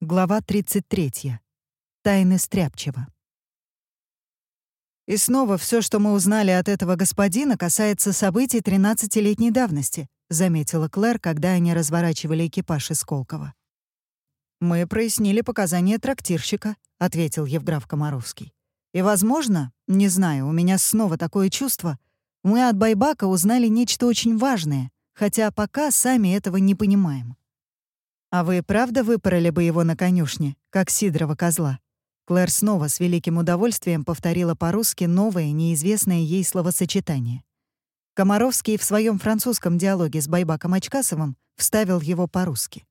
Глава 33. Тайны Стряпчева. И снова все, что мы узнали от этого господина, касается событий 13-летней давности, заметила Клэр, когда они разворачивали экипаж из Колкова. «Мы прояснили показания трактирщика», — ответил Евграф Комаровский. «И, возможно, не знаю, у меня снова такое чувство, мы от Байбака узнали нечто очень важное, хотя пока сами этого не понимаем. «А вы правда выпороли бы его на конюшне, как Сидорова козла?» Клэр снова с великим удовольствием повторила по-русски новое, неизвестное ей словосочетание. Комаровский в своем французском диалоге с Байбаком Очкасовым вставил его по-русски.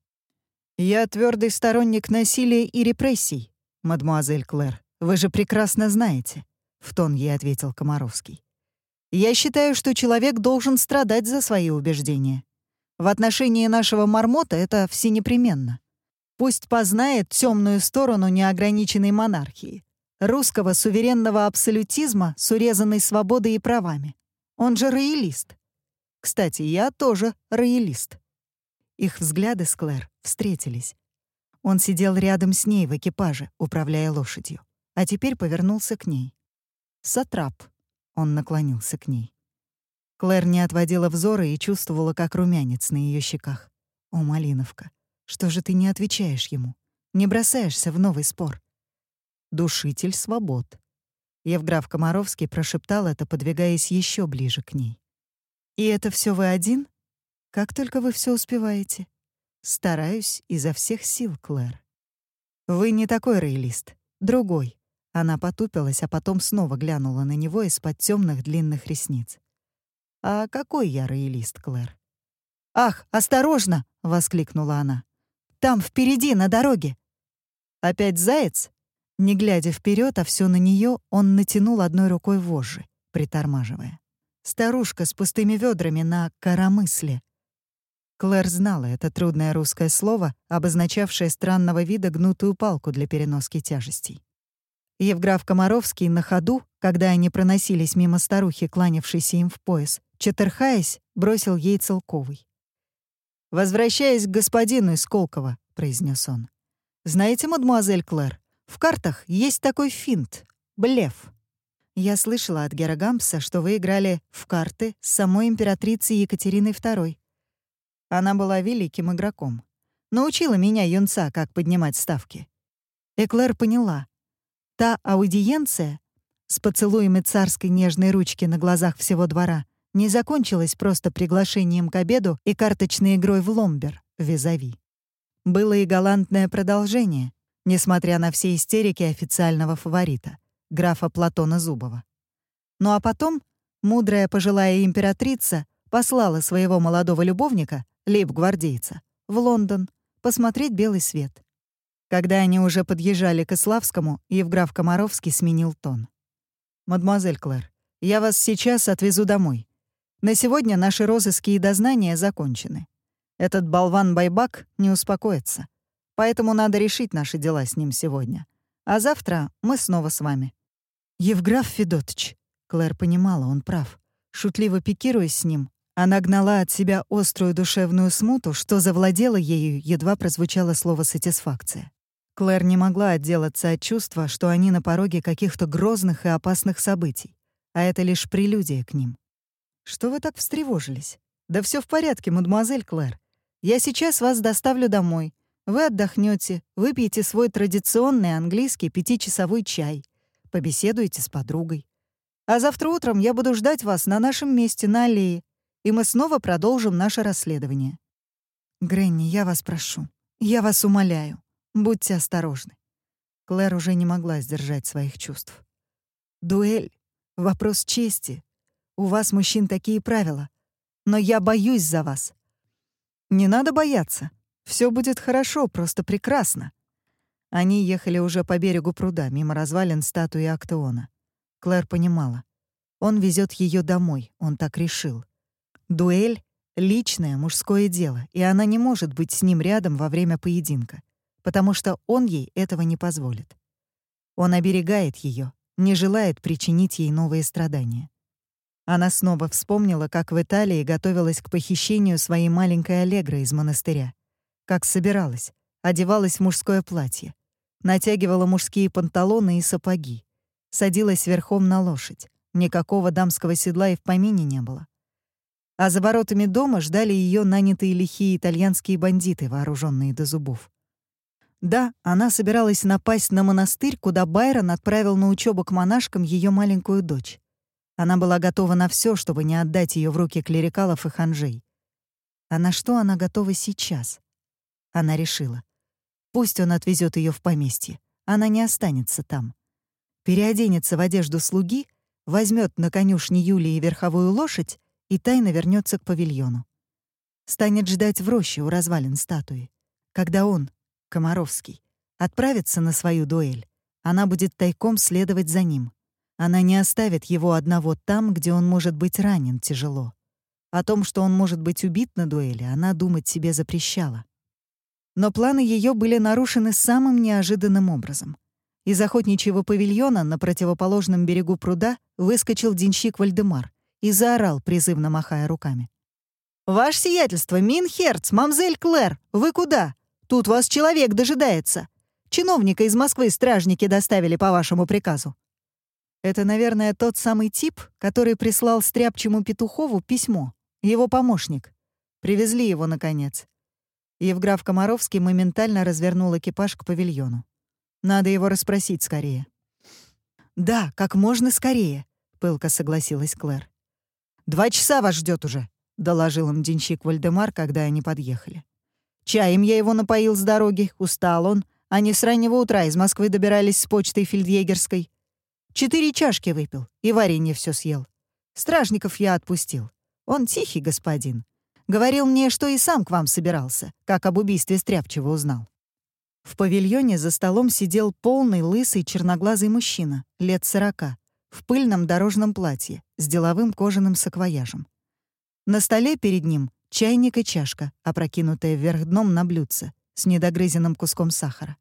«Я твердый сторонник насилия и репрессий, мадмуазель Клэр. Вы же прекрасно знаете», — в тон ей ответил Комаровский. «Я считаю, что человек должен страдать за свои убеждения. В отношении нашего мармота это всенепременно. Пусть познает темную сторону неограниченной монархии, русского суверенного абсолютизма с урезанной свободой и правами. Он же роялист. Кстати, я тоже роялист. Их взгляды с Клэр встретились. Он сидел рядом с ней в экипаже, управляя лошадью, а теперь повернулся к ней. «Сатрап», — он наклонился к ней. Клэр не отводила взора и чувствовала, как румянец на ее щеках. «О, Малиновка, что же ты не отвечаешь ему? Не бросаешься в новый спор?» «Душитель свобод». Евграф Комаровский прошептал это, подвигаясь еще ближе к ней. «И это все вы один? Как только вы все успеваете?» «Стараюсь изо всех сил, Клэр». «Вы не такой роялист, другой». Она потупилась, а потом снова глянула на него из-под темных длинных ресниц. «А какой я роялист, Клэр?» «Ах, осторожно!» — воскликнула она. «Там, впереди, на дороге!» «Опять заяц?» Не глядя вперед, а все на нее, он натянул одной рукой вожжи, притормаживая. Старушка с пустыми ведрами на коромысле. Клэр знала это трудное русское слово, обозначавшее странного вида гнутую палку для переноски тяжестей. Евграф Комаровский на ходу, когда они проносились мимо старухи, кланявшейся им в пояс, Четырхаясь, бросил ей целковый. «Возвращаясь к господину из Колкова», — произнес он. «Знаете, мадемуазель Клэр, в картах есть такой финт — блеф. Я слышала от Гера Гампса, что вы играли в карты с самой императрицей Екатериной II. Она была великим игроком. Научила меня, юнца, как поднимать ставки. Эклер поняла. Та аудиенция с поцелуями царской нежной ручки на глазах всего двора — не закончилось просто приглашением к обеду и карточной игрой в ломбер, визави. Было и галантное продолжение, несмотря на все истерики официального фаворита, графа Платона Зубова. Ну а потом мудрая пожилая императрица послала своего молодого любовника, лейб-гвардейца, в Лондон посмотреть белый свет. Когда они уже подъезжали к Иславскому, Евграф Комаровский сменил тон. «Мадемуазель Клэр, я вас сейчас отвезу домой. На сегодня наши розыски и дознания закончены. Этот болван Байбак не успокоится. Поэтому надо решить наши дела с ним сегодня. А завтра мы снова с вами. Евграф Федотович. Клэр понимала, он прав. Шутливо пикируясь с ним, она гнала от себя острую душевную смуту, что завладела ею, едва прозвучало слово «сатисфакция». Клэр не могла отделаться от чувства, что они на пороге каких-то грозных и опасных событий, а это лишь прелюдия к ним. «Что вы так встревожились?» «Да все в порядке, мадемуазель Клэр. Я сейчас вас доставлю домой. Вы отдохнете, выпьете свой традиционный английский пятичасовой чай, побеседуете с подругой. А завтра утром я буду ждать вас на нашем месте на аллее, и мы снова продолжим наше расследование. Гренни, я вас прошу, я вас умоляю, будьте осторожны. Клэр уже не могла сдержать своих чувств. Дуэль — вопрос чести, у вас, мужчин, такие правила. Но я боюсь за вас. Не надо бояться. Все будет хорошо, просто прекрасно. Они ехали уже по берегу пруда, мимо развалин статуи Актеона. Клэр понимала. Он везет ее домой, он так решил. Дуэль — личное мужское дело, и она не может быть с ним рядом во время поединка, потому что он ей этого не позволит. Он оберегает ее, не желает причинить ей новые страдания. Она снова вспомнила, как в Италии готовилась к похищению своей маленькой Аллегры из монастыря. Как собиралась, одевалась в мужское платье, натягивала мужские панталоны и сапоги, садилась верхом на лошадь. Никакого дамского седла и в помине не было. А за воротами дома ждали ее нанятые лихие итальянские бандиты, вооруженные до зубов. Да, она собиралась напасть на монастырь, куда Байрон отправил на учебу к монашкам ее маленькую дочь. Она была готова на все, чтобы не отдать ее в руки клерикалов и ханжей. А на что она готова сейчас? Она решила. Пусть он отвезет ее в поместье. Она не останется там. Переоденется в одежду слуги, возьмет на конюшне Юлии верховую лошадь и тайно вернется к павильону. Станет ждать в роще у развалин статуи. Когда он, Комаровский, отправится на свою дуэль, она будет тайком следовать за ним. Она не оставит его одного там, где он может быть ранен тяжело. О том, что он может быть убит на дуэли, она думать себе запрещала. Но планы ее были нарушены самым неожиданным образом. Из охотничьего павильона на противоположном берегу пруда выскочил денщик Вальдемар и заорал, призывно махая руками. «Ваше сиятельство, Минхерц, мамзель Клэр, вы куда? Тут вас человек дожидается. Чиновника из Москвы стражники доставили по вашему приказу». Это, наверное, тот самый тип, который прислал стряпчему Петухову письмо. Его помощник. Привезли его, наконец. Евграф Комаровский моментально развернул экипаж к павильону. Надо его расспросить скорее. «Да, как можно скорее», — пылко согласилась Клэр. «Два часа вас ждет уже», — доложил им денщик Вальдемар, когда они подъехали. «Чаем я его напоил с дороги, устал он. Они с раннего утра из Москвы добирались с почтой фельдъегерской. Четыре чашки выпил и варенье все съел. Стражников я отпустил. Он тихий господин. Говорил мне, что и сам к вам собирался, как об убийстве Стряпчего узнал». В павильоне за столом сидел полный, лысый, черноглазый мужчина, лет сорока, в пыльном дорожном платье, с деловым кожаным саквояжем. На столе перед ним чайник и чашка, опрокинутая вверх дном на блюдце, с недогрызенным куском сахара.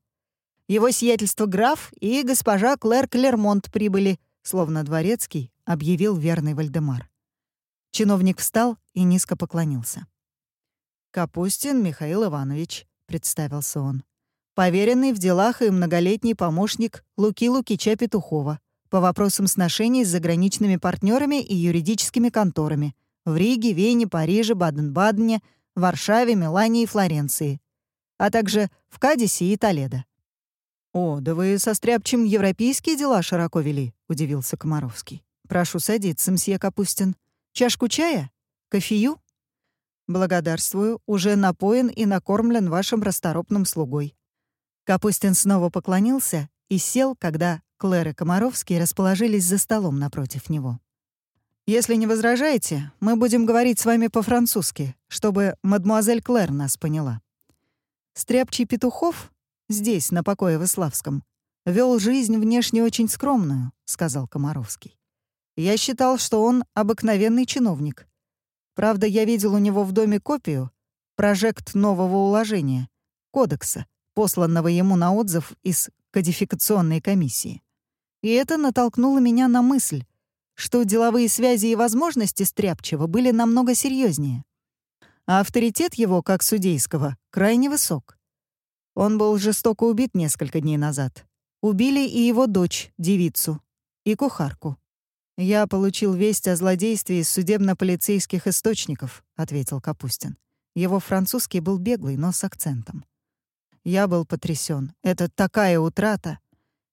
Его сиятельство граф и госпожа Клэр Клермонт прибыли, словно дворецкий, объявил верный Вальдемар. Чиновник встал и низко поклонился. «Капустин Михаил Иванович», — представился он. «Поверенный в делах и многолетний помощник Луки Лукича Петухова, по вопросам сношений с заграничными партнерами и юридическими конторами в Риге, Вене, Париже, Баден-Бадене, Варшаве, Милане и Флоренции, а также в Кадисе и Толедо. «О, да вы со Стряпчем европейские дела широко вели», — удивился Комаровский. «Прошу садиться, мсье Капустин. Чашку чая? Кофею?» «Благодарствую, уже напоен и накормлен вашим расторопным слугой». Капустин снова поклонился и сел, когда Клэр и Комаровский расположились за столом напротив него. «Если не возражаете, мы будем говорить с вами по-французски, чтобы мадмуазель Клэр нас поняла. Стряпчий Петухов здесь, на покое в Иславском, вел жизнь внешне очень скромную», — сказал Комаровский. «Я считал, что он обыкновенный чиновник. Правда, я видел у него в доме копию, прожект нового уложения, кодекса, посланного ему на отзыв из кодификационной комиссии. И это натолкнуло меня на мысль, что деловые связи и возможности Стряпчева были намного серьезнее. А авторитет его, как судейского, крайне высок. Он был жестоко убит несколько дней назад. Убили и его дочь, девицу, и кухарку. «Я получил весть о злодействе из судебно-полицейских источников», — ответил Капустин. Его французский был беглый, но с акцентом. Я был потрясен. Это такая утрата.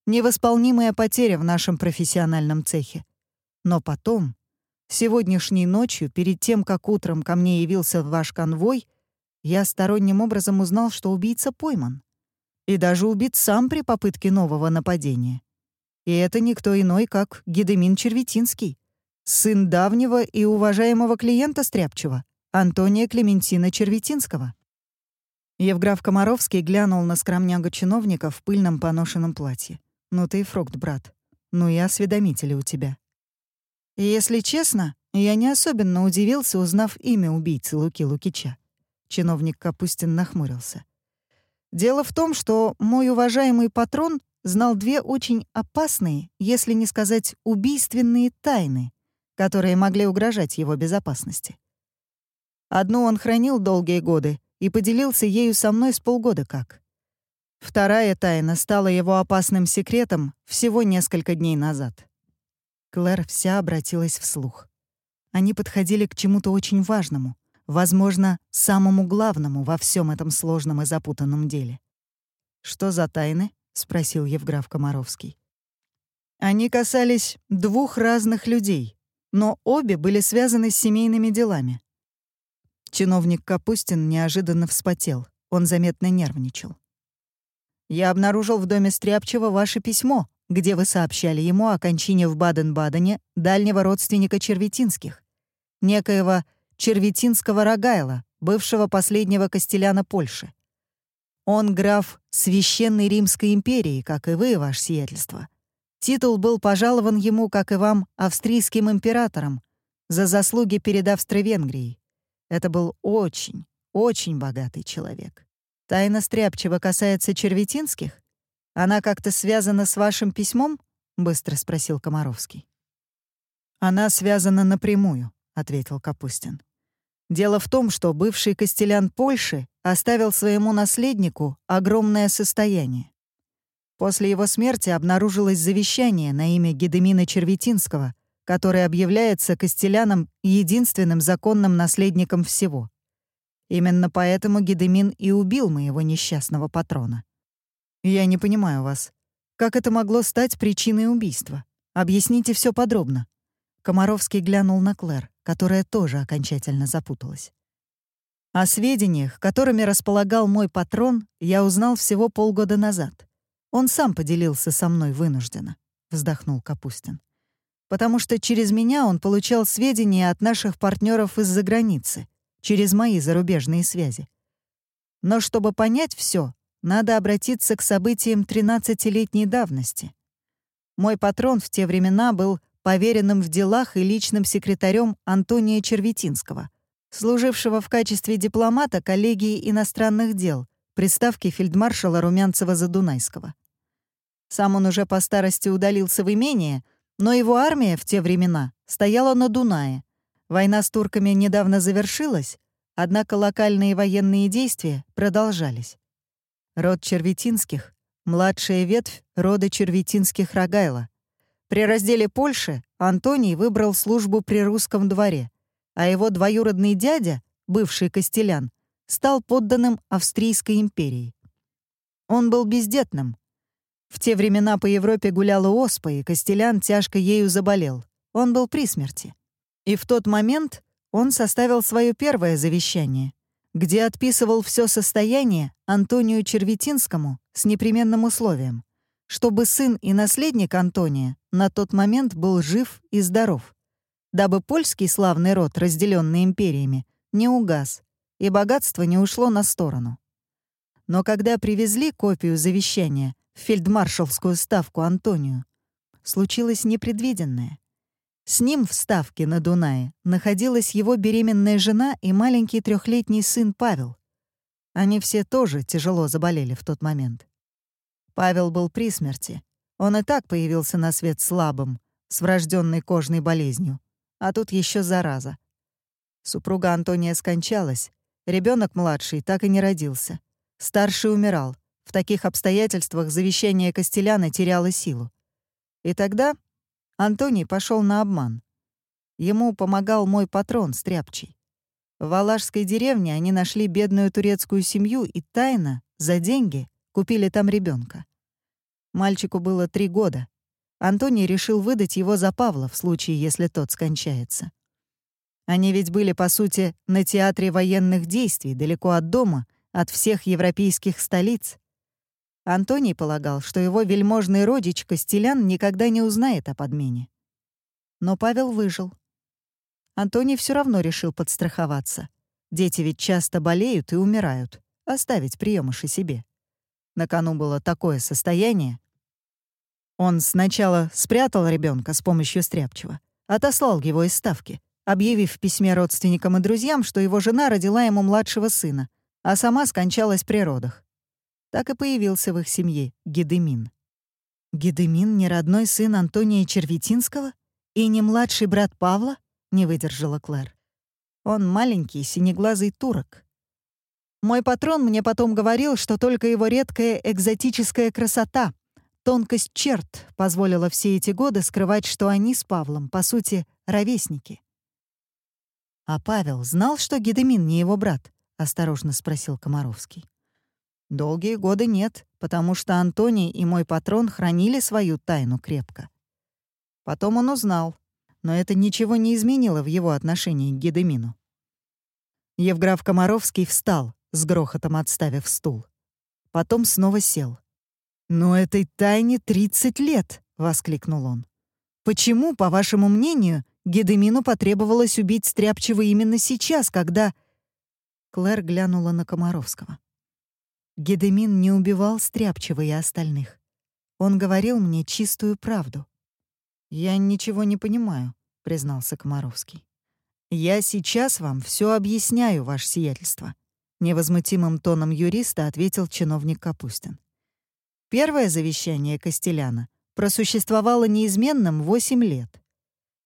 Невосполнимая потеря в нашем профессиональном цехе. Но потом, сегодняшней ночью, перед тем, как утром ко мне явился ваш конвой, я сторонним образом узнал, что убийца пойман. И даже убит сам при попытке нового нападения. И это никто иной, как Гедемин Черветинский, сын давнего и уважаемого клиента Стряпчева, Антония Клементина Черветинского. Евграф Комаровский глянул на скромнягу чиновника в пыльном поношенном платье. Ну ты и фрукт, брат. Ну и осведомители у тебя. Если честно, я не особенно удивился, узнав имя убийцы Луки Лукича. Чиновник Капустин нахмурился. Дело в том, что мой уважаемый патрон знал две очень опасные, если не сказать убийственные тайны, которые могли угрожать его безопасности. Одну он хранил долгие годы и поделился ею со мной с полгода как. Вторая тайна стала его опасным секретом всего несколько дней назад. Клэр вся обратилась вслух. Они подходили к чему-то очень важному, возможно, самому главному во всем этом сложном и запутанном деле. «Что за тайны?» — спросил Евграф Комаровский. Они касались двух разных людей, но обе были связаны с семейными делами. Чиновник Капустин неожиданно вспотел, он заметно нервничал. Я обнаружил в доме Стряпчева ваше письмо, где вы сообщали ему о кончине в Баден-Бадене дальнего родственника Черветинских, некоего Черветинского Рогайла, бывшего последнего костеляна Польши. Он граф Священной Римской империи, как и вы, ваше сиятельство. Титул был пожалован ему, как и вам, австрийским императором за заслуги перед Австро-Венгрией. Это был очень, очень богатый человек. Тайна Стряпчева касается черветинских? Она как-то связана с вашим письмом?» — быстро спросил Комаровский. «Она связана напрямую», — ответил Капустин. «Дело в том, что бывший костелян Польши оставил своему наследнику огромное состояние. После его смерти обнаружилось завещание на имя Гедемина Черветинского, который объявляется костеляном единственным законным наследником всего. Именно поэтому Гедемин и убил моего несчастного патрона. Я не понимаю вас. Как это могло стать причиной убийства? Объясните все подробно. Комаровский глянул на Клэр, которая тоже окончательно запуталась. О сведениях, которыми располагал мой патрон, я узнал всего полгода назад. Он сам поделился со мной вынужденно, вздохнул Капустин. Потому что через меня он получал сведения от наших партнеров из-за границы, через мои зарубежные связи. Но чтобы понять все, надо обратиться к событиям 13-летней давности. Мой патрон в те времена был поверенным в делах и личным секретарем Антония Черветинского, служившего в качестве дипломата коллегии иностранных дел при ставке фельдмаршала Румянцева-Задунайского. Сам он уже по старости удалился в имение, но его армия в те времена стояла на Дунае, Война с турками недавно завершилась, однако локальные военные действия продолжались. Род Черветинских — младшая ветвь рода Черветинских Рогайла. При разделе Польши Антоний выбрал службу при русском дворе, а его двоюродный дядя, бывший Костелян, стал подданным Австрийской империи. Он был бездетным. В те времена по Европе гуляла оспа, и Костелян тяжко ею заболел. Он был при смерти. И в тот момент он составил свое первое завещание, где отписывал все состояние Антонию Черветинскому с непременным условием, чтобы сын и наследник Антония на тот момент был жив и здоров, дабы польский славный род, разделенный империями, не угас, и богатство не ушло на сторону. Но когда привезли копию завещания в фельдмаршалскую ставку Антонию, случилось непредвиденное. С ним в Ставке на Дунае находилась его беременная жена и маленький трехлетний сын Павел. Они все тоже тяжело заболели в тот момент. Павел был при смерти. Он и так появился на свет слабым, с врожденной кожной болезнью, а тут еще зараза. Супруга Антония скончалась, ребенок младший так и не родился. Старший умирал. В таких обстоятельствах завещание Костеляна теряло силу. И тогда Антоний пошел на обман. Ему помогал мой патрон, Стряпчий. В Валашской деревне они нашли бедную турецкую семью и тайно, за деньги, купили там ребенка. Мальчику было три года. Антоний решил выдать его за Павла в случае, если тот скончается. Они ведь были, по сути, на театре военных действий, далеко от дома, от всех европейских столиц. Антоний полагал, что его вельможный родич Костелян никогда не узнает о подмене. Но Павел выжил. Антоний все равно решил подстраховаться. Дети ведь часто болеют и умирают. Оставить приемыши себе. На кону было такое состояние. Он сначала спрятал ребенка с помощью стряпчего, отослал его из ставки, объявив в письме родственникам и друзьям, что его жена родила ему младшего сына, а сама скончалась при родах так и появился в их семье Гедемин. «Гедемин не родной сын Антония Черветинского? И не младший брат Павла?» — не выдержала Клэр. «Он маленький, синеглазый турок». Мой патрон мне потом говорил, что только его редкая экзотическая красота, тонкость черт позволила все эти годы скрывать, что они с Павлом, по сути, ровесники. «А Павел знал, что Гедемин не его брат?» — осторожно спросил Комаровский. «Долгие годы нет, потому что Антоний и мой патрон хранили свою тайну крепко. Потом он узнал, но это ничего не изменило в его отношении к Гедемину. Евграф Комаровский встал, с грохотом отставив стул. Потом снова сел. «Но этой тайне 30 лет!» — воскликнул он. «Почему, по вашему мнению, Гедемину потребовалось убить Стряпчего именно сейчас, когда...» Клэр глянула на Комаровского. Гедемин не убивал Стряпчего и остальных. Он говорил мне чистую правду. «Я ничего не понимаю», — признался Комаровский. «Я сейчас вам все объясняю, ваше сиятельство», невозмутимым тоном юриста ответил чиновник Капустин. Первое завещание Костеляна просуществовало неизменным 8 лет.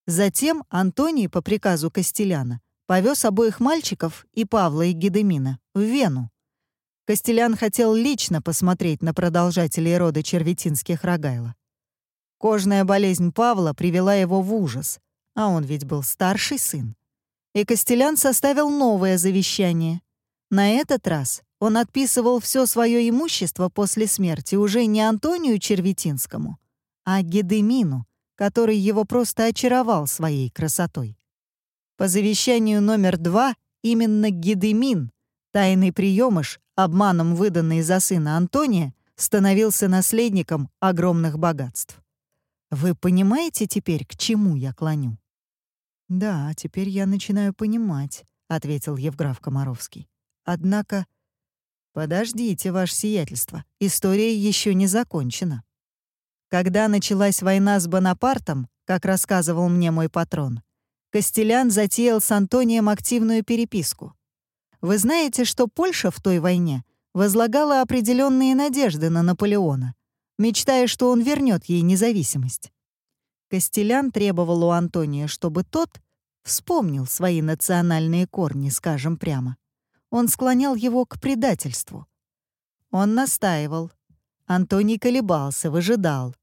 Затем Антоний по приказу Костеляна повез обоих мальчиков и Павла и Гедемина в Вену. Костелян хотел лично посмотреть на продолжателей рода черветинских Рогайла. Кожная болезнь Павла привела его в ужас, а он ведь был старший сын. И Костелян составил новое завещание, на этот раз он отписывал все свое имущество после смерти уже не Антонию Черветинскому, а Гедемину, который его просто очаровал своей красотой. По завещанию номер два именно Гедемин, тайный приемыш, обманом выданный за сына Антония, становился наследником огромных богатств. Вы понимаете теперь, к чему я клоню? «Да, теперь я начинаю понимать», — ответил Евграф Комаровский. Однако... Подождите, ваше сиятельство, история еще не закончена. Когда началась война с Бонапартом, как рассказывал мне мой патрон, Костелян затеял с Антонием активную переписку. Вы знаете, что Польша в той войне возлагала определенные надежды на Наполеона, мечтая, что он вернет ей независимость. Костелян требовал у Антония, чтобы тот вспомнил свои национальные корни, скажем прямо. Он склонял его к предательству. Он настаивал. Антоний колебался, выжидал.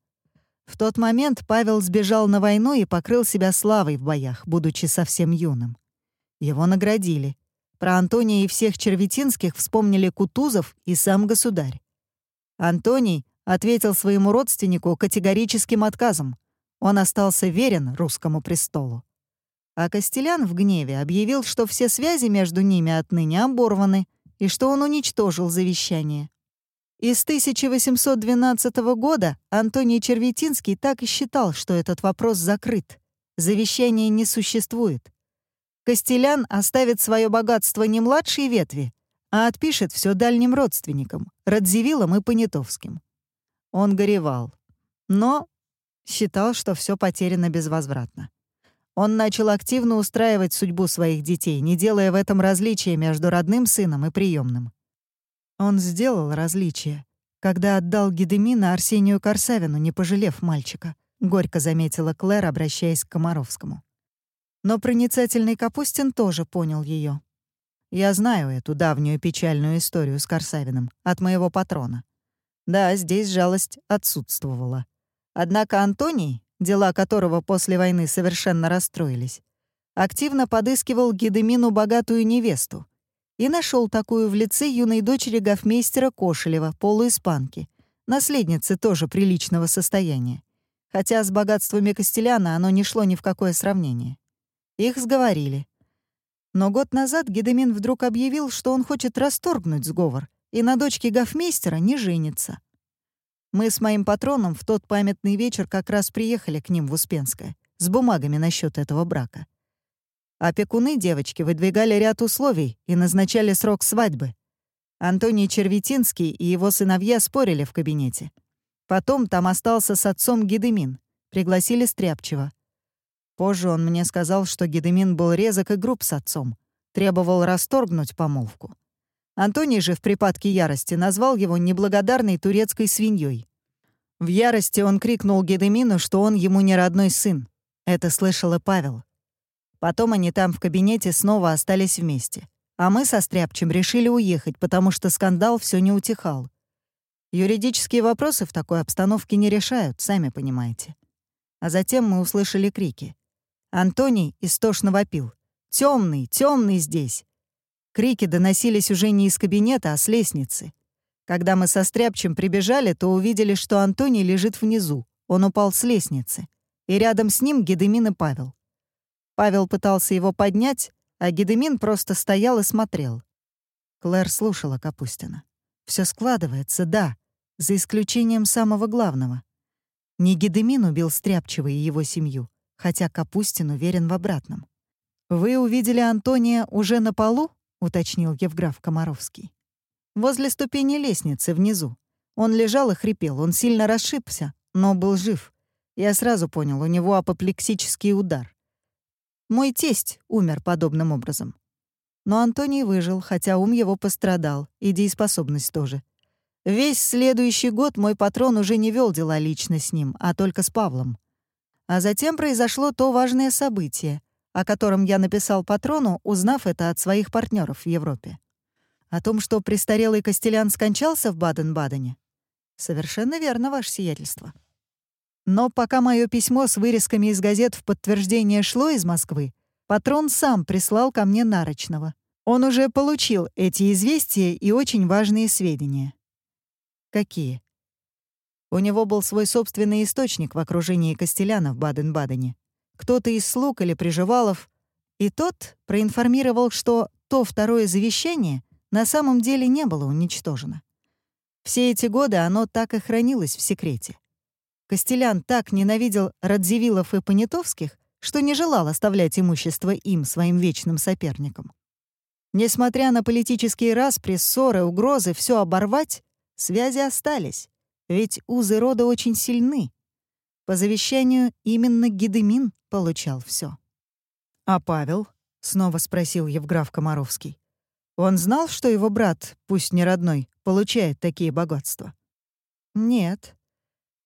В тот момент Павел сбежал на войну и покрыл себя славой в боях, будучи совсем юным. Его наградили. Про Антония и всех черветинских вспомнили Кутузов и сам государь. Антоний ответил своему родственнику категорическим отказом. Он остался верен русскому престолу. А Костелян в гневе объявил, что все связи между ними отныне оборваны и что он уничтожил завещание. И с 1812 года Антоний Черветинский так и считал, что этот вопрос закрыт. Завещания не существует. Костелян оставит свое богатство не младшей ветви, а отпишет все дальним родственникам, Радзивиллам и Понятовским. Он горевал, но считал, что все потеряно безвозвратно. Он начал активно устраивать судьбу своих детей, не делая в этом различия между родным сыном и приемным. Он сделал различие, когда отдал Гедемина Арсению Корсавину, не пожалев мальчика, горько заметила Клэр, обращаясь к Комаровскому. Но проницательный Капустин тоже понял ее. Я знаю эту давнюю печальную историю с Корсавиным от моего патрона. Да, здесь жалость отсутствовала. Однако Антоний, дела которого после войны совершенно расстроились, активно подыскивал Гедемину богатую невесту и нашел такую в лице юной дочери гофмейстера Кошелева, полуиспанки, наследницы тоже приличного состояния, хотя с богатствами Костеляна оно не шло ни в какое сравнение. Их сговорили. Но год назад Гедемин вдруг объявил, что он хочет расторгнуть сговор и на дочке гофмейстера не женится. Мы с моим патроном в тот памятный вечер как раз приехали к ним в Успенское с бумагами насчет этого брака. Опекуны девочки выдвигали ряд условий и назначали срок свадьбы. Антоний Черветинский и его сыновья спорили в кабинете. Потом там остался с отцом Гедемин. Пригласили Стряпчева. Позже он мне сказал, что Гедемин был резок и груб с отцом, требовал расторгнуть помолвку. Антоний же в припадке ярости назвал его неблагодарной турецкой свиньей. В ярости он крикнул Гедемину, что он ему не родной сын. Это слышал и Павел. Потом они там в кабинете снова остались вместе. А мы со Стряпчем решили уехать, потому что скандал все не утихал. Юридические вопросы в такой обстановке не решают, сами понимаете. А затем мы услышали крики. Антоний истошно вопил. «Тёмный, тёмный здесь!» Крики доносились уже не из кабинета, а с лестницы. Когда мы со Стряпчем прибежали, то увидели, что Антоний лежит внизу. Он упал с лестницы. И рядом с ним Гедемин и Павел. Павел пытался его поднять, а Гедемин просто стоял и смотрел. Клэр слушала Капустина. Все складывается, да, за исключением самого главного. Не Гедемин убил Стряпчего и его семью, хотя Капустин уверен в обратном. «Вы увидели Антония уже на полу?» — уточнил Евграф Комаровский. «Возле ступени лестницы, внизу. Он лежал и хрипел, он сильно расшибся, но был жив. Я сразу понял, у него апоплексический удар. Мой тесть умер подобным образом. Но Антоний выжил, хотя ум его пострадал, и дееспособность тоже. Весь следующий год мой патрон уже не вел дела лично с ним, а только с Павлом. А затем произошло то важное событие, о котором я написал патрону, узнав это от своих партнеров в Европе. О том, что престарелый Костелян скончался в Баден-Бадене? Совершенно верно, ваше сиятельство. Но пока мое письмо с вырезками из газет в подтверждение шло из Москвы, патрон сам прислал ко мне Нарочного. Он уже получил эти известия и очень важные сведения. Какие? У него был свой собственный источник в окружении Костеляна в Баден-Бадене. Кто-то из слуг или приживалов. И тот проинформировал, что то второе завещание на самом деле не было уничтожено. Все эти годы оно так и хранилось в секрете. Костелян так ненавидел Радзивиллов и Понятовских, что не желал оставлять имущество им, своим вечным соперникам. Несмотря на политические распри, ссоры, угрозы, все оборвать, связи остались, ведь узы рода очень сильны. По завещанию именно Гедемин получал все. «А Павел?» — снова спросил Евграф Комаровский. «Он знал, что его брат, пусть не родной, получает такие богатства?» «Нет»,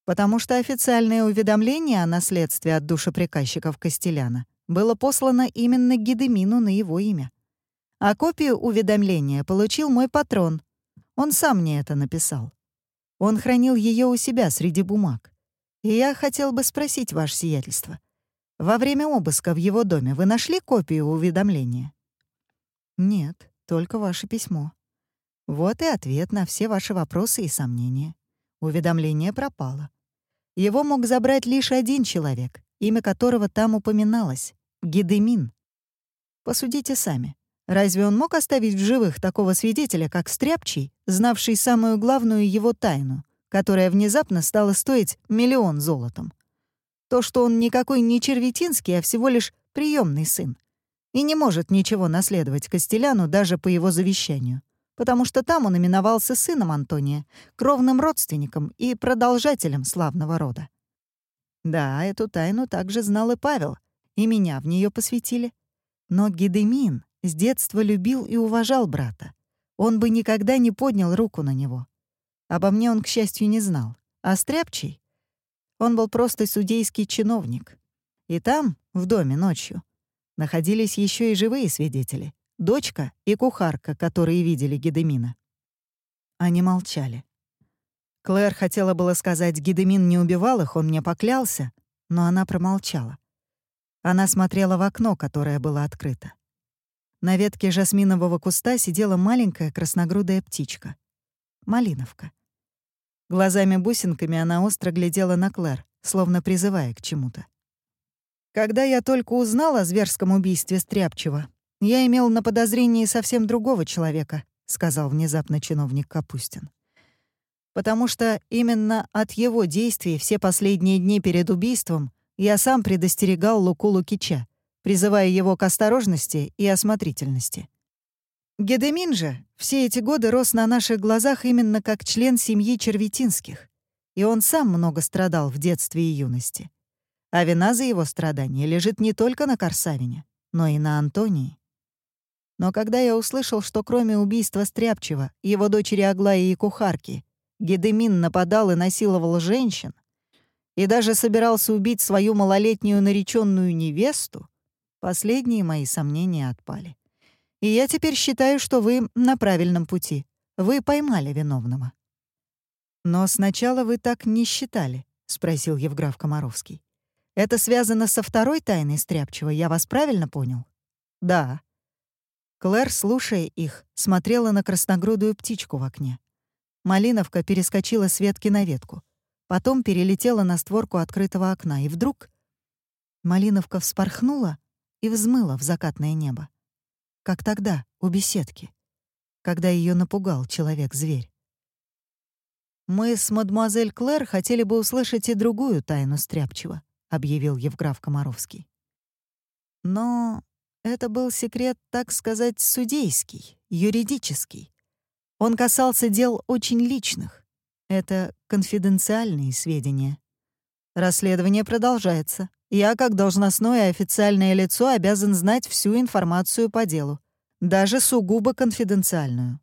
потому что официальное уведомление о наследстве от душеприказчиков Костеляна было послано именно Гедемину на его имя. А копию уведомления получил мой патрон. Он сам мне это написал. Он хранил ее у себя среди бумаг. Я хотел бы спросить, ваше сиятельство, во время обыска в его доме вы нашли копию уведомления? Нет, только ваше письмо. Вот и ответ на все ваши вопросы и сомнения. Уведомление пропало. Его мог забрать лишь один человек, имя которого там упоминалось — Гедемин. Посудите сами. Разве он мог оставить в живых такого свидетеля, как Стряпчий, знавший самую главную его тайну, которая внезапно стала стоить миллион золотом? То, что он никакой не Черветинский, а всего лишь приемный сын. И не может ничего наследовать Костеляну даже по его завещанию потому что там он именовался сыном Антония, кровным родственником и продолжателем славного рода. Да, эту тайну также знал и Павел, и меня в нее посвятили. Но Гедемин с детства любил и уважал брата. Он бы никогда не поднял руку на него. Обо мне он, к счастью, не знал. А Стряпчий? Он был просто судейский чиновник. И там, в доме ночью, находились еще и живые свидетели дочка и кухарка, которые видели Гедемина. Они молчали. Клэр хотела было сказать, Гедемин не убивал их, он мне поклялся, но она промолчала. Она смотрела в окно, которое было открыто. На ветке жасминового куста сидела маленькая красногрудая птичка. Малиновка. Глазами-бусинками она остро глядела на Клэр, словно призывая к чему-то. Когда я только узнала о зверском убийстве Стряпчева, «Я имел на подозрении совсем другого человека», — сказал внезапно чиновник Капустин. «Потому что именно от его действий все последние дни перед убийством я сам предостерегал Луку Лукича, призывая его к осторожности и осмотрительности. Гедемин же все эти годы рос на наших глазах именно как член семьи Черветинских, и он сам много страдал в детстве и юности. А вина за его страдания лежит не только на Корсавине, но и на Антонии. Но когда я услышал, что кроме убийства Стряпчева, его дочери Аглаи и кухарки, Гедемин нападал и насиловал женщин, и даже собирался убить свою малолетнюю нареченную невесту, последние мои сомнения отпали. И я теперь считаю, что вы на правильном пути. Вы поймали виновного». «Но сначала вы так не считали», — спросил Евграф Комаровский. «Это связано со второй тайной Стряпчего, я вас правильно понял?» «Да». Клэр, слушая их, смотрела на красногрудую птичку в окне. Малиновка перескочила с ветки на ветку. Потом перелетела на створку открытого окна, и вдруг Малиновка вспорхнула и взмыла в закатное небо. Как тогда, у беседки, когда ее напугал человек-зверь. «Мы с мадемуазель Клэр хотели бы услышать и другую тайну Стряпчего», — объявил Евграф Комаровский. «Но это был секрет, так сказать, судейский, юридический. Он касался дел очень личных. Это конфиденциальные сведения. Расследование продолжается. Я, как должностное официальное лицо, обязан знать всю информацию по делу, даже сугубо конфиденциальную.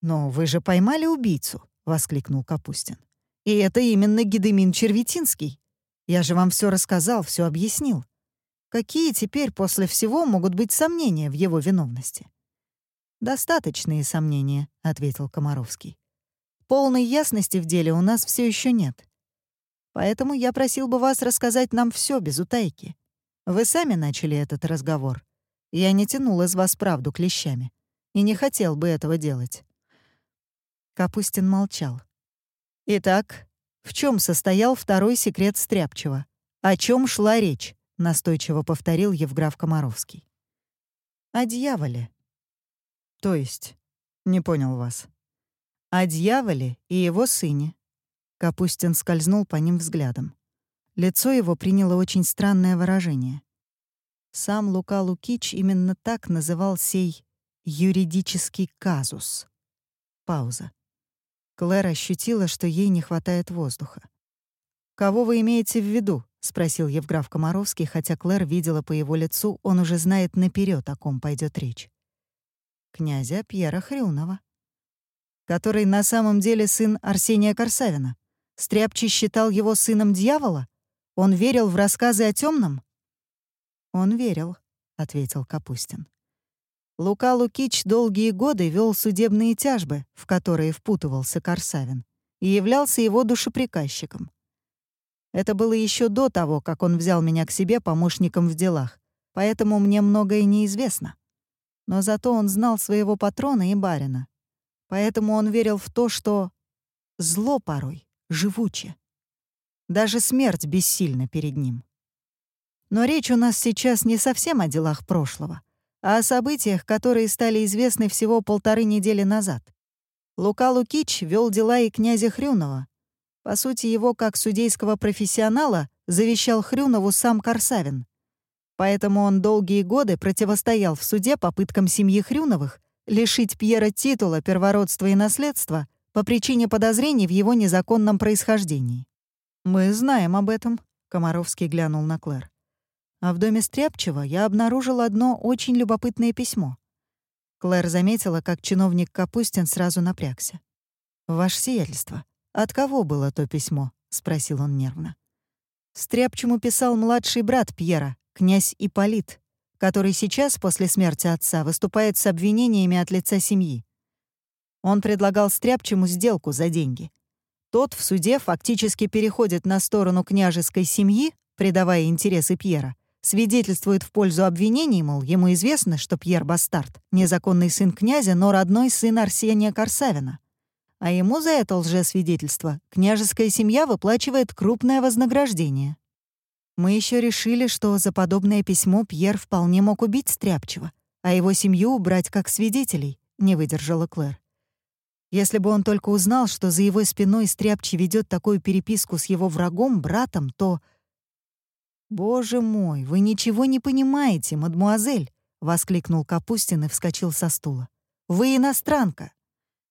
«Но вы же поймали убийцу», — воскликнул Капустин. «И это именно Гедемин Червитинский. Я же вам все рассказал, все объяснил. Какие теперь после всего могут быть сомнения в его виновности?» «Достаточные сомнения», — ответил Комаровский. «Полной ясности в деле у нас все еще нет. Поэтому я просил бы вас рассказать нам все без утайки. Вы сами начали этот разговор. Я не тянул из вас правду клещами. И не хотел бы этого делать». Капустин молчал. «Итак, в чем состоял второй секрет Стряпчева? О чем шла речь?» — настойчиво повторил Евграф Комаровский. «О дьяволе». «То есть?» — не понял вас. «О дьяволе и его сыне. Капустин скользнул по ним взглядом. Лицо его приняло очень странное выражение. Сам Лука Лукич именно так называл сей юридический казус. Пауза. Клэр ощутила, что ей не хватает воздуха. «Кого вы имеете в виду?» — спросил Евграф Комаровский, хотя Клэр видела по его лицу, он уже знает наперед, о ком пойдет речь. «Князя Пьера Хрюнова, который на самом деле сын Арсения Корсавина. Стряпчий считал его сыном дьявола? Он верил в рассказы о темном? Он верил, ответил Капустин. Лука Лукич долгие годы вел судебные тяжбы, в которые впутывался Корсавин, и являлся его душеприказчиком. Это было еще до того, как он взял меня к себе помощником в делах, поэтому мне многое неизвестно. Но зато он знал своего патрона и барина. Поэтому он верил в то, что зло порой живуче. Даже смерть бессильна перед ним. Но речь у нас сейчас не совсем о делах прошлого, а о событиях, которые стали известны всего полторы недели назад. Лука Лукич вел дела и князя Хрюнова. По сути, его, как судейского профессионала, завещал Хрюнову сам Корсавин. Поэтому он долгие годы противостоял в суде попыткам семьи Хрюновых лишить Пьера титула, первородства и наследства по причине подозрений в его незаконном происхождении. «Мы знаем об этом», — Комаровский глянул на Клэр. «А в доме Стряпчева я обнаружил одно очень любопытное письмо». Клэр заметила, как чиновник Капустин сразу напрягся. «Ваше сиятельство, от кого было то письмо?» — спросил он нервно. Стряпчему писал младший брат Пьера, князь Ипполит, который сейчас, после смерти отца, выступает с обвинениями от лица семьи. Он предлагал Стряпчему сделку за деньги. Тот в суде фактически переходит на сторону княжеской семьи, предавая интересы Пьера, свидетельствует в пользу обвинений, мол, ему известно, что Пьер Бастард — незаконный сын князя, но родной сын Арсения Корсавина. А ему за это лжесвидетельство княжеская семья выплачивает крупное вознаграждение. Мы еще решили, что за подобное письмо Пьер вполне мог убить Стряпчего, а его семью убрать как свидетелей, не выдержала Клэр. Если бы он только узнал, что за его спиной Стряпчи ведет такую переписку с его врагом, братом, то... «Боже мой, вы ничего не понимаете, мадмуазель!» — воскликнул Капустин и вскочил со стула. «Вы иностранка!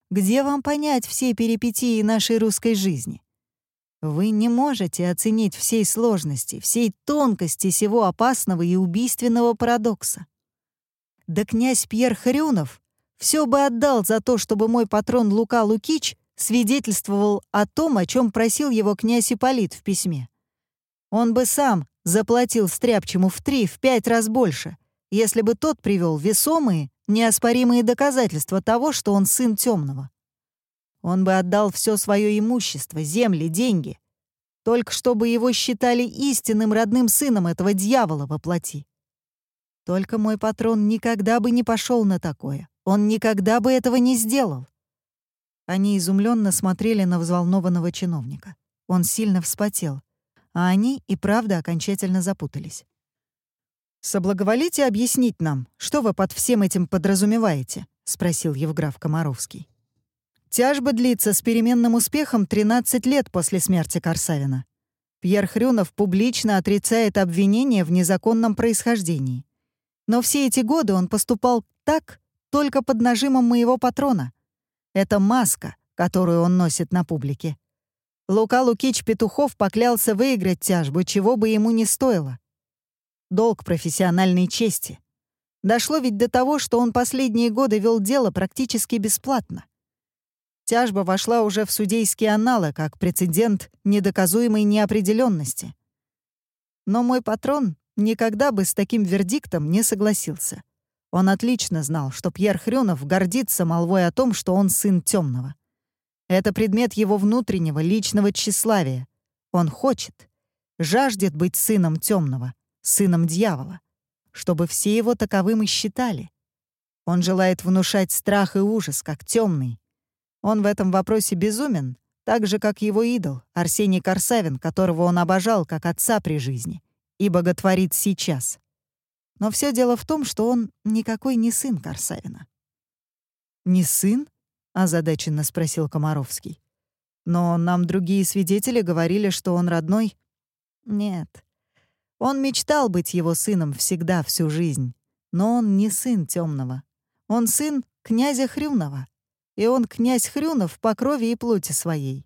Где вам понять все перипетии нашей русской жизни? Вы не можете оценить всей сложности, всей тонкости сего опасного и убийственного парадокса. Да князь Пьер Хрюнов все бы отдал за то, чтобы мой патрон Лука Лукич свидетельствовал о том, о чем просил его князь Ипполит в письме. Он бы сам заплатил Стряпчему в три, в пять раз больше, если бы тот привел весомые, неоспоримые доказательства того, что он сын темного. Он бы отдал все свое имущество, земли, деньги, только чтобы его считали истинным родным сыном этого дьявола во плоти. Только мой патрон никогда бы не пошел на такое. Он никогда бы этого не сделал. Они изумленно смотрели на взволнованного чиновника. Он сильно вспотел, а они и правда окончательно запутались. «Соблаговолите объяснить нам, что вы под всем этим подразумеваете?» — спросил Евграф Комаровский. Тяжба длится с переменным успехом 13 лет после смерти Корсавина. Пьер Хрюнов публично отрицает обвинение в незаконном происхождении. Но все эти годы он поступал так только под нажимом моего патрона. Это маска, которую он носит на публике. Лука Лукич Петухов поклялся выиграть тяжбу, чего бы ему ни стоило. Долг профессиональной чести. Дошло ведь до того, что он последние годы вел дело практически бесплатно. Тяжба вошла уже в судейские анналы как прецедент недоказуемой неопределенности. Но мой патрон никогда бы с таким вердиктом не согласился. Он отлично знал, что Пьер Хрюнов гордится молвой о том, что он сын темного. Это предмет его внутреннего личного тщеславия. Он хочет, жаждет быть сыном темного, сыном дьявола, чтобы все его таковым и считали. Он желает внушать страх и ужас, как темный, он в этом вопросе безумен, так же, как его идол, Арсений Корсавин, которого он обожал как отца при жизни и боготворит сейчас. Но все дело в том, что он никакой не сын Корсавина. «Не сын?» — озадаченно спросил Комаровский. «Но нам другие свидетели говорили, что он родной». «Нет. Он мечтал быть его сыном всегда, всю жизнь. Но он не сын темного. Он сын князя Хрюнова, и он князь Хрюнов по крови и плоти своей.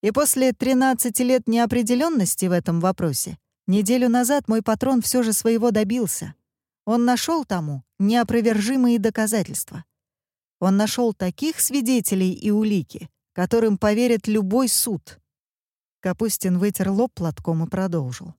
И после 13 лет неопределенности в этом вопросе, неделю назад мой патрон все же своего добился. Он нашел тому неопровержимые доказательства. Он нашел таких свидетелей и улики, которым поверит любой суд. Капустин вытер лоб платком и продолжил.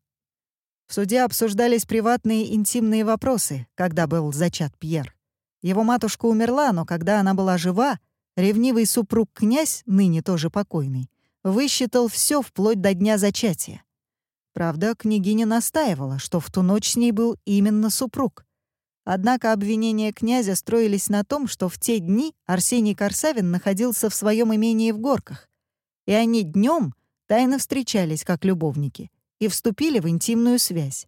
В суде обсуждались приватные интимные вопросы, когда был зачат Пьер. Его матушка умерла, но когда она была жива, Ревнивый супруг князь, ныне тоже покойный, высчитал все вплоть до дня зачатия. Правда, княгиня настаивала, что в ту ночь с ней был именно супруг. Однако обвинения князя строились на том, что в те дни Арсений Корсавин находился в своем имении в Горках, и они днем тайно встречались как любовники и вступили в интимную связь.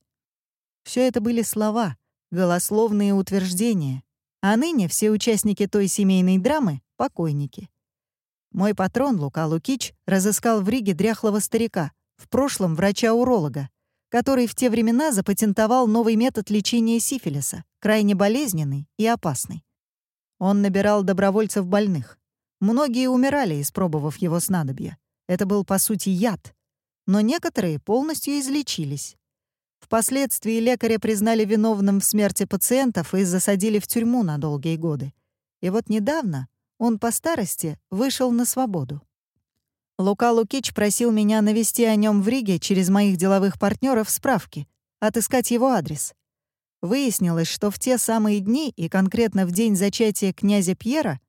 Все это были слова, голословные утверждения, а ныне все участники той семейной драмы покойники. Мой патрон Лука Лукич разыскал в Риге дряхлого старика, в прошлом врача-уролога, который в те времена запатентовал новый метод лечения сифилиса, крайне болезненный и опасный. Он набирал добровольцев больных. Многие умирали, испробовав его снадобье. Это был, по сути, яд. Но некоторые полностью излечились. Впоследствии лекаря признали виновным в смерти пациентов и засадили в тюрьму на долгие годы. И вот недавно он по старости вышел на свободу. Лука Лукич просил меня навести о нем в Риге через моих деловых партнеров справки, отыскать его адрес. Выяснилось, что в те самые дни и конкретно в день зачатия князя Пьера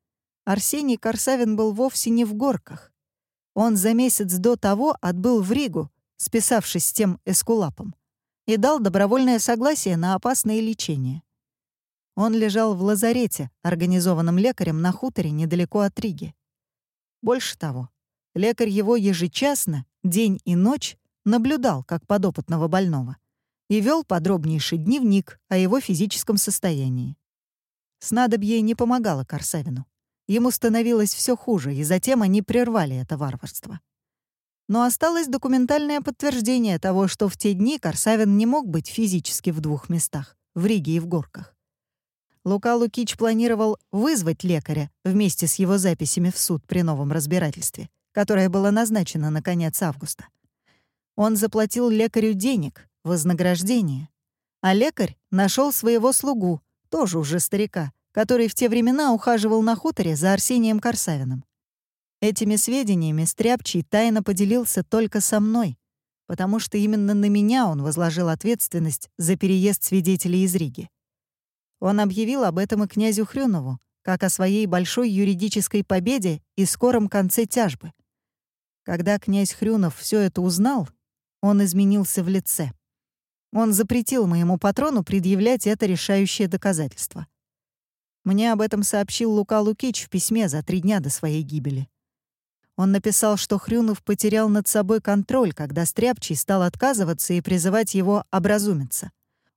Арсений Корсавин был вовсе не в горках. Он за месяц до того отбыл в Ригу, списавшись с тем эскулапом, и дал добровольное согласие на опасное лечение. Он лежал в лазарете, организованном лекарем на хуторе недалеко от Риги. Больше того, лекарь его ежечасно, день и ночь, наблюдал как подопытного больного и вел подробнейший дневник о его физическом состоянии. Снадобье не помогало Корсавину. Ему становилось все хуже, и затем они прервали это варварство. Но осталось документальное подтверждение того, что в те дни Корсавин не мог быть физически в двух местах — в Риге и в Горках. Лука Лукич планировал вызвать лекаря вместе с его записями в суд при новом разбирательстве, которое было назначено на конец августа. Он заплатил лекарю денег, вознаграждение. А лекарь нашел своего слугу, тоже уже старика, который в те времена ухаживал на хуторе за Арсением Корсавиным. Этими сведениями Стряпчий тайно поделился только со мной, потому что именно на меня он возложил ответственность за переезд свидетелей из Риги. Он объявил об этом и князю Хрюнову, как о своей большой юридической победе и скором конце тяжбы. Когда князь Хрюнов все это узнал, он изменился в лице. Он запретил моему патрону предъявлять это решающее доказательство. Мне об этом сообщил Лука Лукич в письме за три дня до своей гибели. Он написал, что Хрюнов потерял над собой контроль, когда Стряпчий стал отказываться и призывать его образумиться.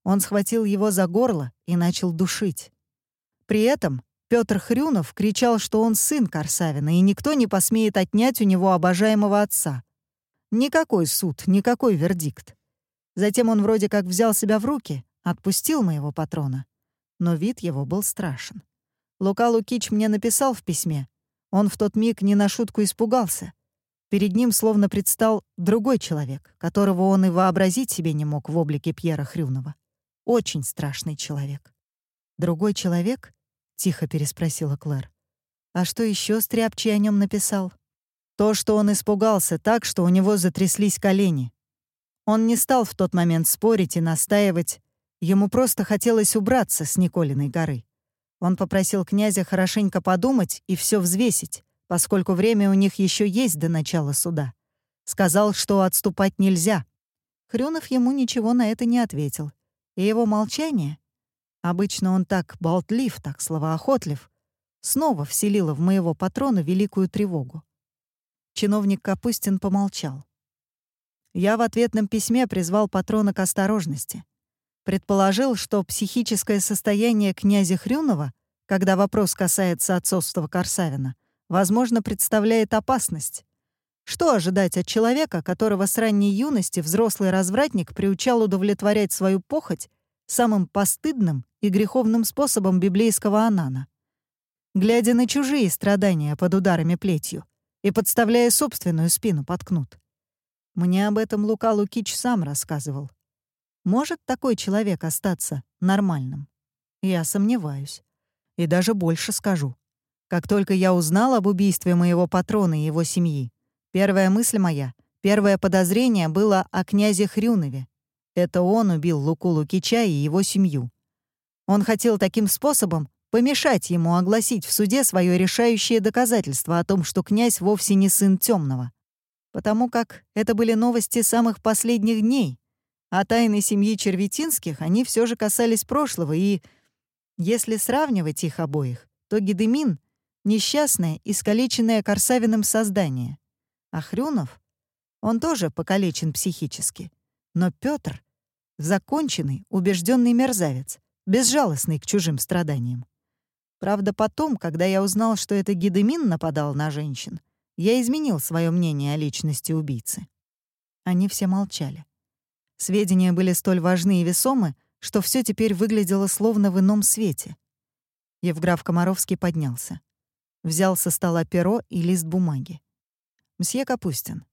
Он схватил его за горло и начал душить. При этом Петр Хрюнов кричал, что он сын Корсавина, и никто не посмеет отнять у него обожаемого отца. Никакой суд, никакой вердикт. Затем он вроде как взял себя в руки, отпустил моего патрона. Но вид его был страшен. Лука Лукич мне написал в письме. Он в тот миг не на шутку испугался. Перед ним словно предстал другой человек, которого он и вообразить себе не мог в облике Пьера Хрюнова. Очень страшный человек. «Другой человек?» — тихо переспросила Клэр. «А что еще Стряпчий о нем написал?» «То, что он испугался так, что у него затряслись колени. Он не стал в тот момент спорить и настаивать. Ему просто хотелось убраться с Николиной горы. Он попросил князя хорошенько подумать и все взвесить, поскольку время у них еще есть до начала суда. Сказал, что отступать нельзя. Хрюнов ему ничего на это не ответил. И его молчание, обычно он так болтлив, так словоохотлив, снова вселило в моего патрона великую тревогу. Чиновник Капустин помолчал. Я в ответном письме призвал патрона к осторожности. Предположил, что психическое состояние князя Хрюнова, когда вопрос касается отцовства Корсавина, возможно, представляет опасность. Что ожидать от человека, которого с ранней юности взрослый развратник приучал удовлетворять свою похоть самым постыдным и греховным способом библейского анана? Глядя на чужие страдания под ударами плетью и подставляя собственную спину под кнут. Мне об этом Лука Лукич сам рассказывал. Может такой человек остаться нормальным? Я сомневаюсь. И даже больше скажу. Как только я узнал об убийстве моего патрона и его семьи, первая мысль моя, первое подозрение было о князе Хрюнове. Это он убил Луку Лукича и его семью. Он хотел таким способом помешать ему огласить в суде свое решающее доказательство о том, что князь вовсе не сын темного потому как это были новости самых последних дней, а тайны семьи Черветинских они все же касались прошлого, и, если сравнивать их обоих, то Гедемин — несчастное, искалеченное Корсавиным создание, а Хрюнов — он тоже покалечен психически, но Петр — законченный, убежденный мерзавец, безжалостный к чужим страданиям. Правда, потом, когда я узнал, что это Гедемин нападал на женщин, я изменил свое мнение о личности убийцы. Они все молчали. Сведения были столь важны и весомы, что все теперь выглядело словно в ином свете. Евграф Комаровский поднялся. Взял со стола перо и лист бумаги. «Мсье Капустин,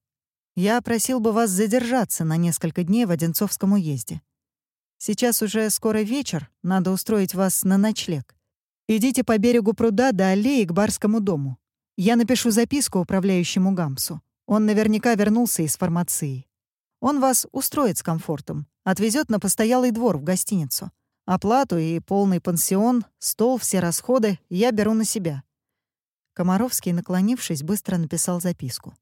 я просил бы вас задержаться на несколько дней в Одинцовском уезде. Сейчас уже скоро вечер, надо устроить вас на ночлег. Идите по берегу пруда до аллеи к барскому дому. Я напишу записку управляющему Гамсу. Он наверняка вернулся из фармации. Он вас устроит с комфортом, отвезет на постоялый двор в гостиницу. Оплату и полный пансион, стол, все расходы я беру на себя». Комаровский, наклонившись, быстро написал записку.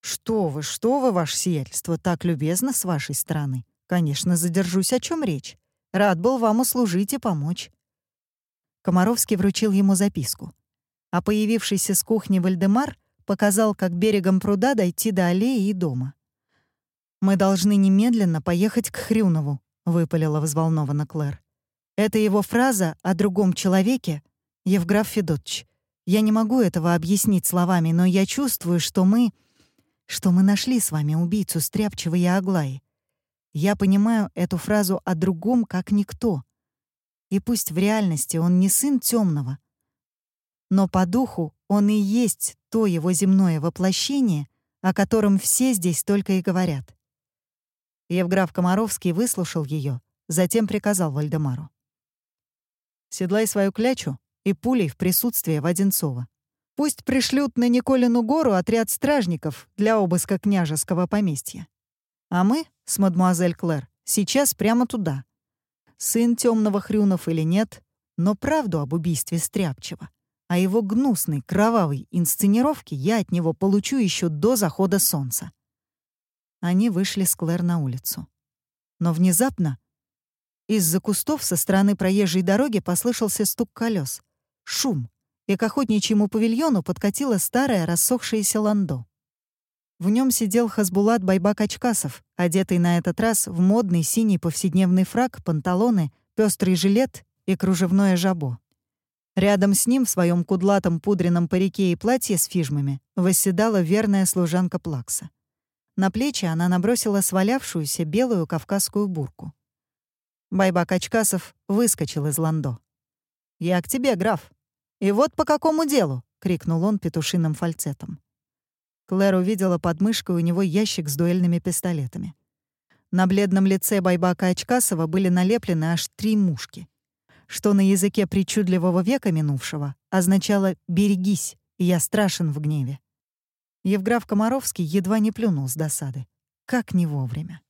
«Что вы, что вы, ваше сиятельство, так любезно с вашей стороны. Конечно, задержусь, о чем речь. Рад был вам услужить и помочь». Комаровский вручил ему записку а появившийся с кухни Вальдемар показал, как берегом пруда дойти до аллеи и дома. «Мы должны немедленно поехать к Хрюнову», — выпалила взволнованно Клэр. «Это его фраза о другом человеке, Евграф Федотович. Я не могу этого объяснить словами, но я чувствую, что мы... что мы нашли с вами убийцу Стряпчего и Аглаи. Я понимаю эту фразу о другом, как никто. И пусть в реальности он не сын темного, но по духу он и есть то его земное воплощение, о котором все здесь только и говорят. Евграф Комаровский выслушал ее, затем приказал Вальдемару. «Седлай свою клячу и пулей в присутствие Воденцова. Пусть пришлют на Николину гору отряд стражников для обыска княжеского поместья. А мы с мадмуазель Клэр сейчас прямо туда. сын темного Хрюнов или нет, но правду об убийстве Стряпчева, а его гнусной, кровавой инсценировке я от него получу еще до захода солнца. Они вышли с Клэр на улицу. Но внезапно из-за кустов со стороны проезжей дороги послышался стук колес, шум, и к охотничьему павильону подкатила старая рассохшаяся ландо. В нем сидел Хасбулат Байбак Ачкасов, одетый на этот раз в модный синий повседневный фрак, панталоны, пестрый жилет и кружевное жабо. Рядом с ним в своем кудлатом пудренном парике и платье с фижмами восседала верная служанка Плакса. На плечи она набросила свалявшуюся белую кавказскую бурку. Байбак Ачкасов выскочил из ландо. «Я к тебе, граф. И вот по какому делу!» — крикнул он петушиным фальцетом. Клэр увидела под мышкой у него ящик с дуэльными пистолетами. На бледном лице Байбака Очкасова были налеплены аж три мушки, что на языке причудливого века минувшего означало «берегись, я страшен в гневе». Евграф Комаровский едва не плюнул с досады. Как не вовремя.